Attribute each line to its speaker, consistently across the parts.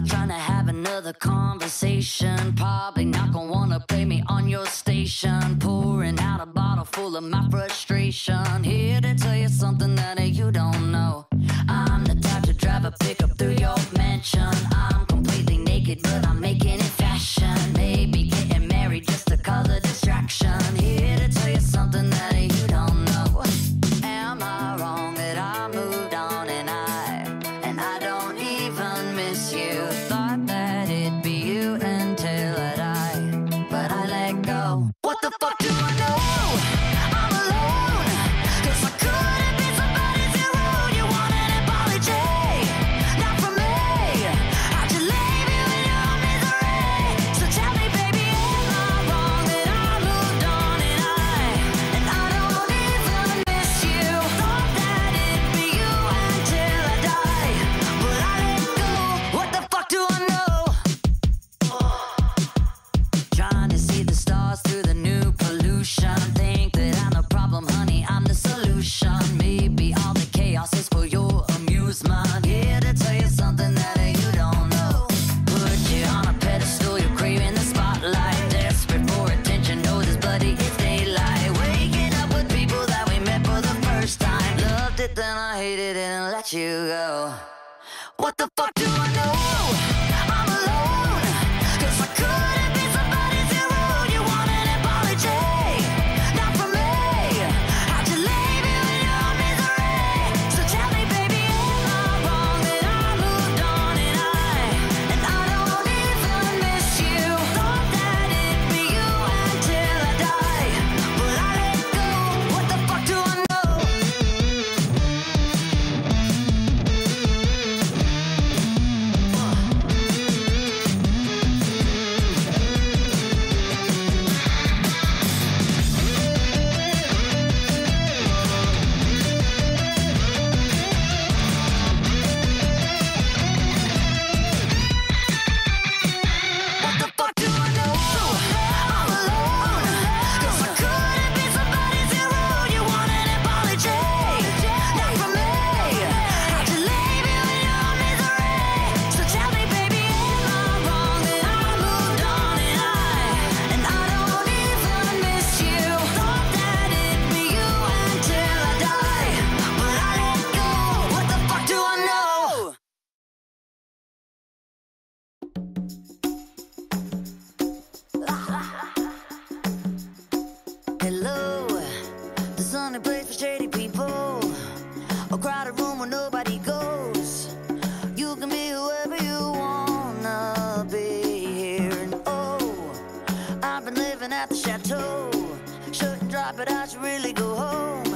Speaker 1: not trying to have another conversation. Probably not gonna wanna play me on your station. Pouring out a bottle full of my frustration. Here to tell you something that you don't know. I'm the type to drive a pickup through your mansion. I'm completely naked, but I'm making it fashion. Maybe getting married just to call a distraction. Here to tell you something. you go. What the fuck? at the chateau. Shouldn't drop it, I should really go home.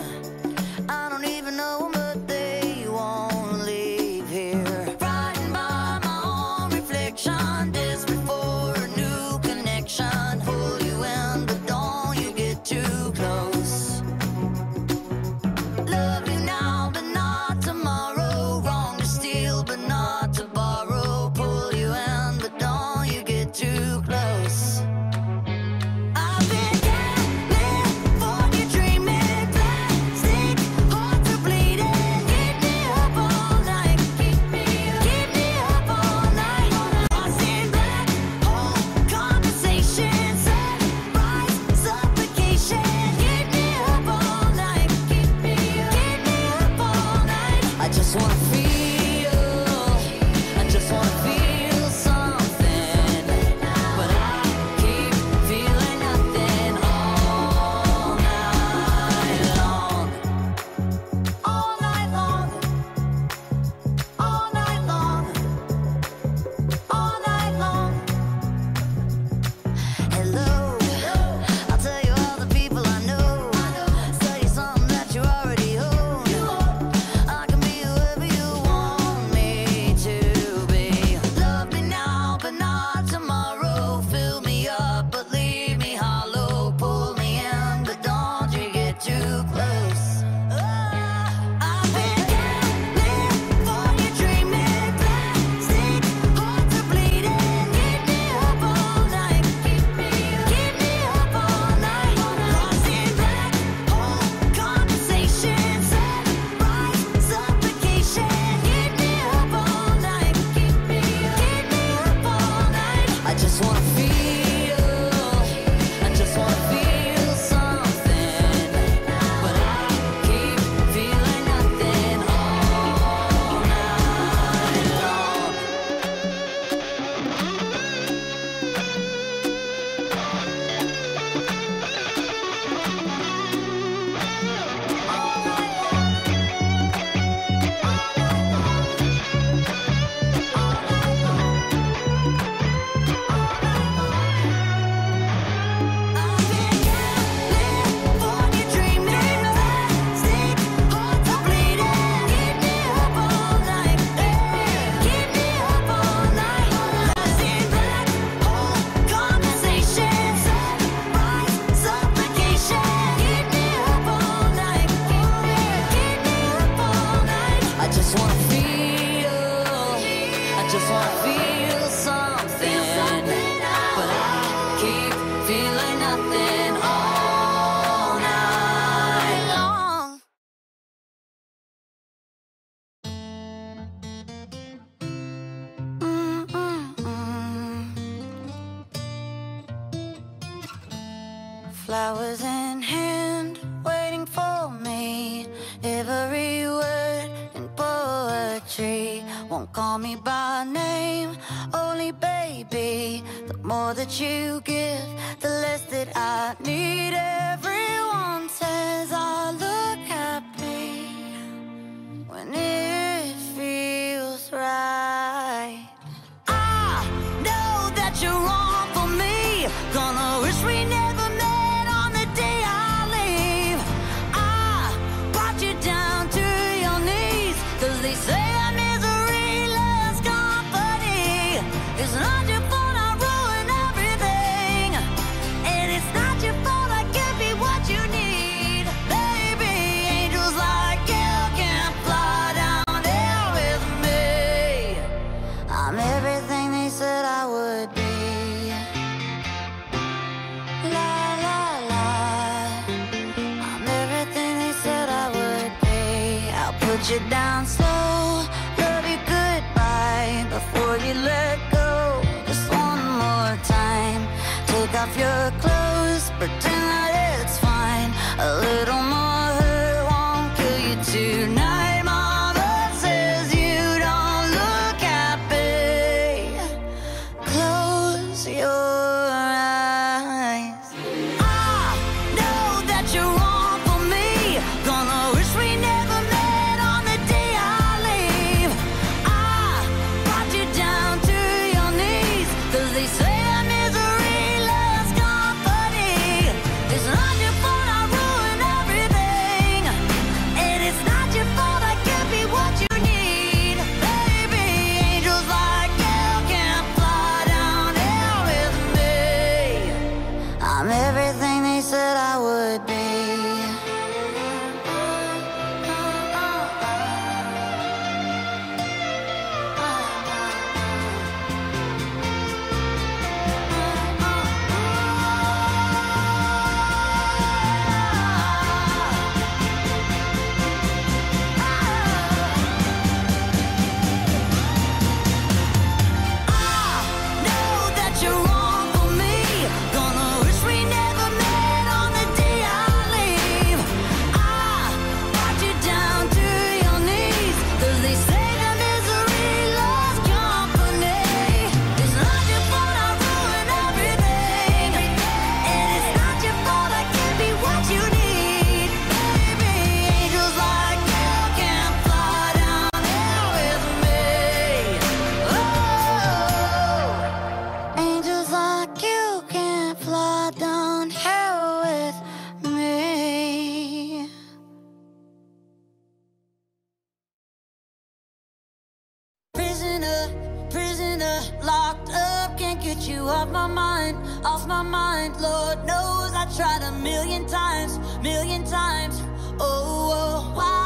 Speaker 1: Flowers in hand, waiting for me. Every word in poetry won't call me by name, only baby. The more that you give, the less that I need everyone. you. off my mind, off my mind. Lord knows I tried a million times, million times. Oh, oh why?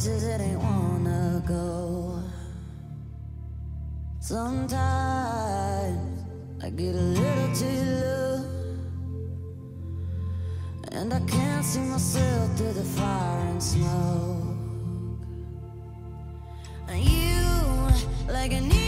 Speaker 1: places it ain't wanna go. Sometimes I get a little too low, and I can't see myself through the fire and smoke. And you, like a new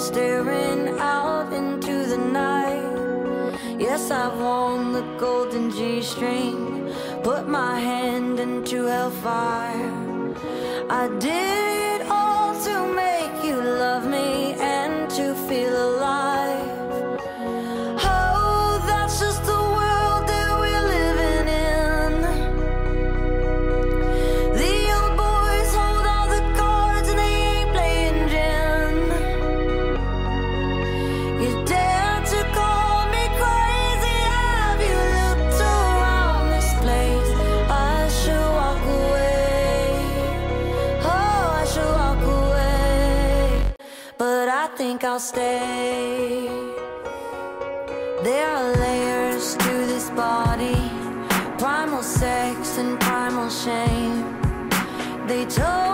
Speaker 1: staring out into the night. Yes, I've worn the golden G string, put my hand into hellfire. I did. I'll stay. There are layers to this body primal sex and primal shame. They told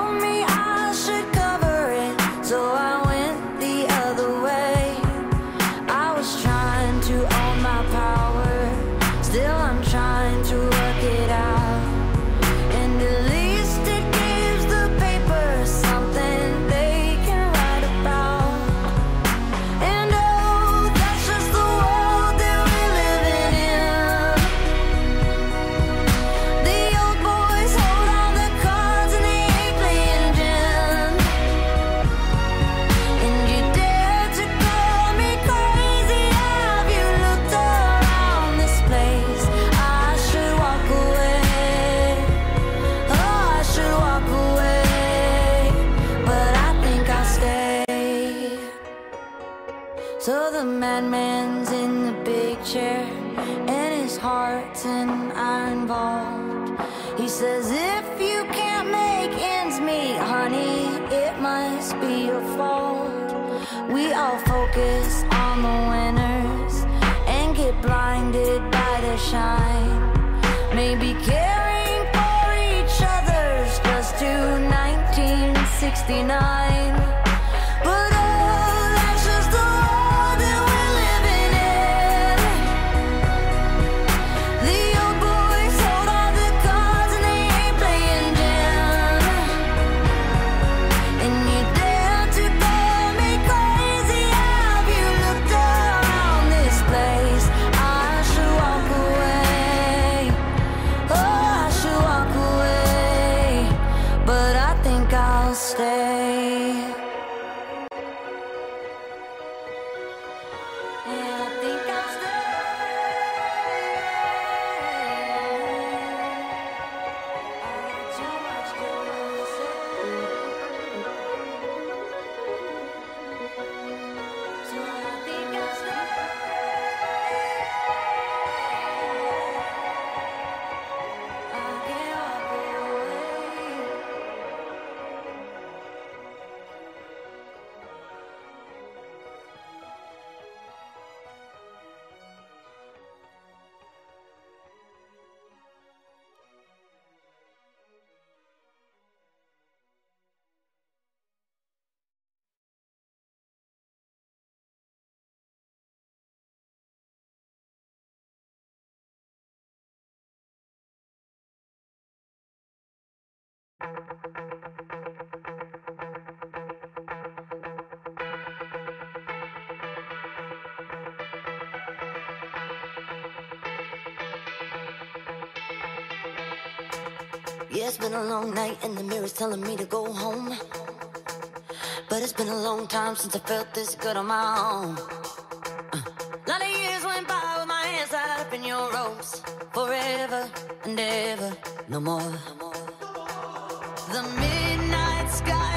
Speaker 2: Yeah,
Speaker 1: it's been a long night and the mirror's telling me to go home. But it's been a long time since I felt this good on my own. Uh. Lot of years went by with my hands tied up in your ropes. Forever and ever, no more. No more the midnight sky.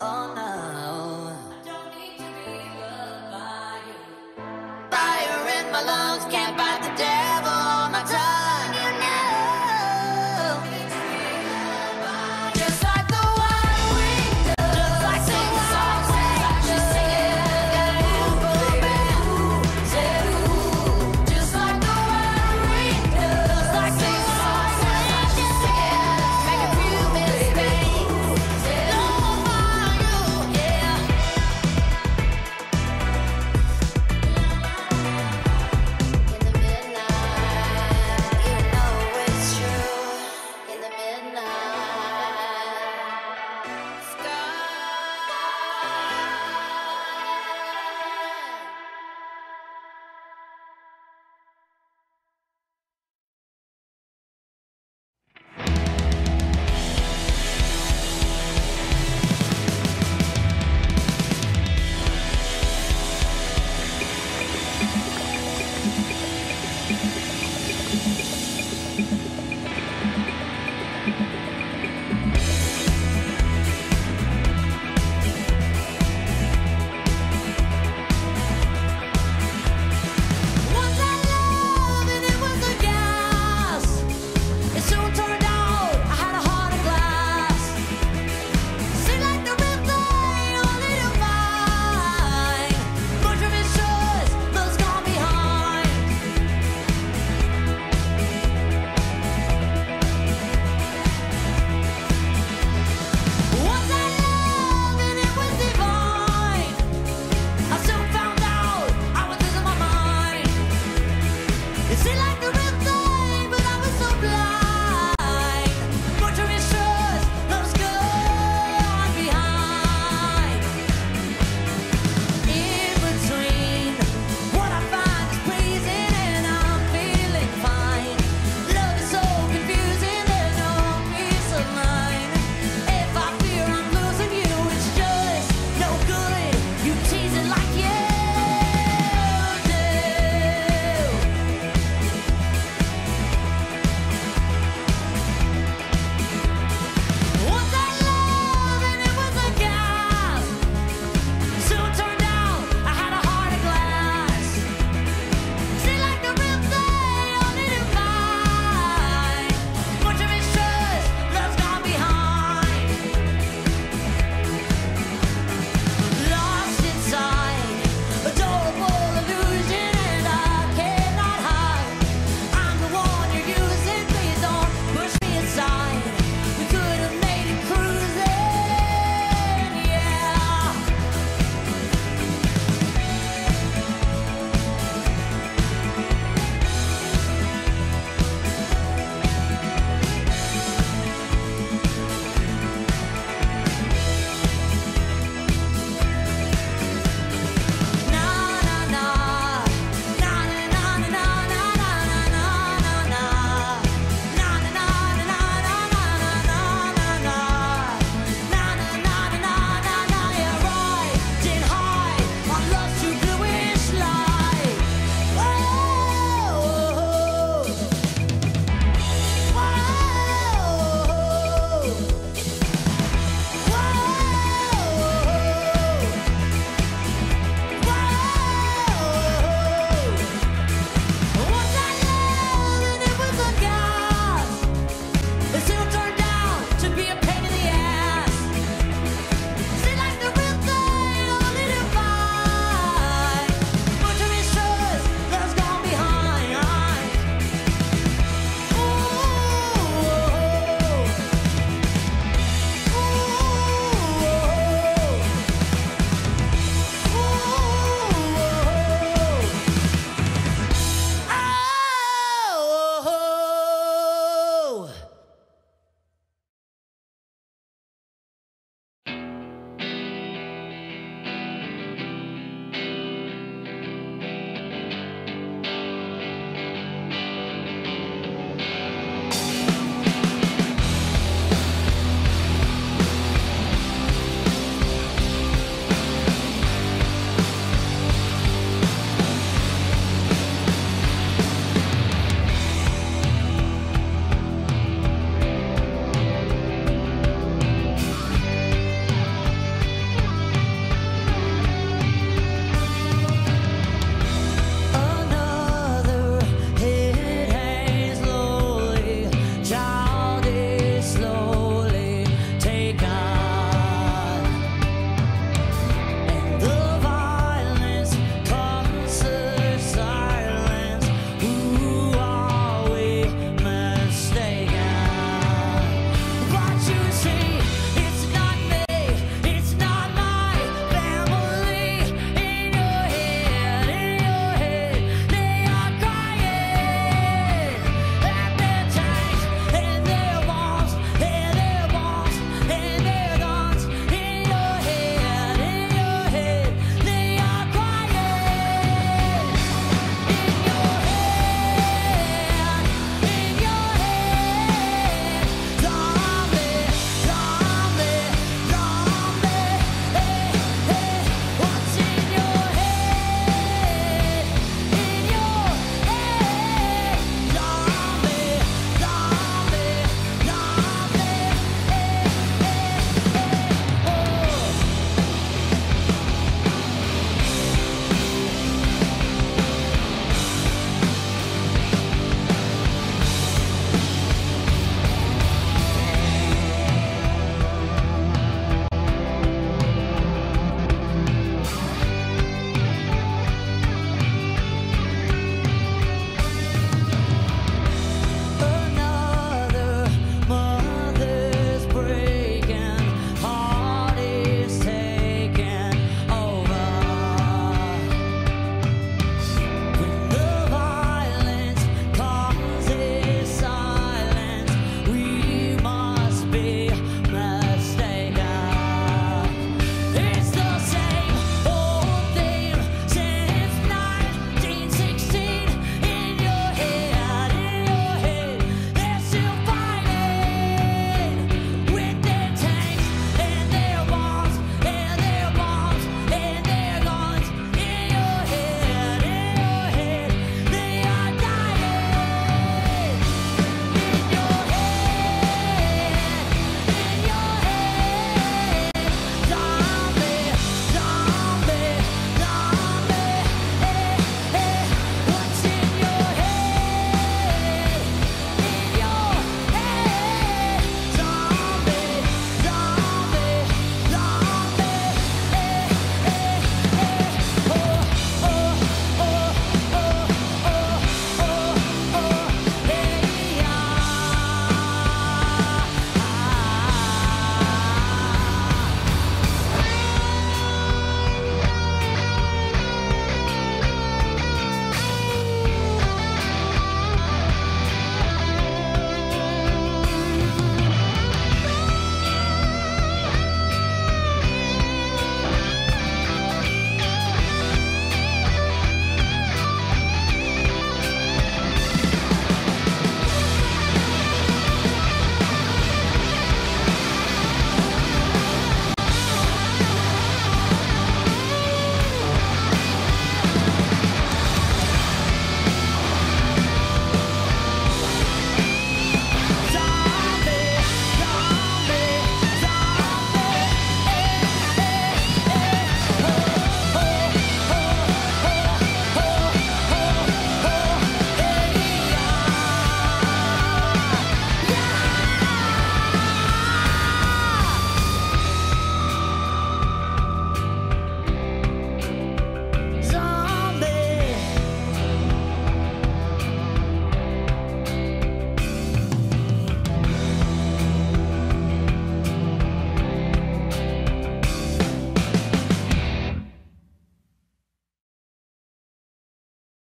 Speaker 1: all night.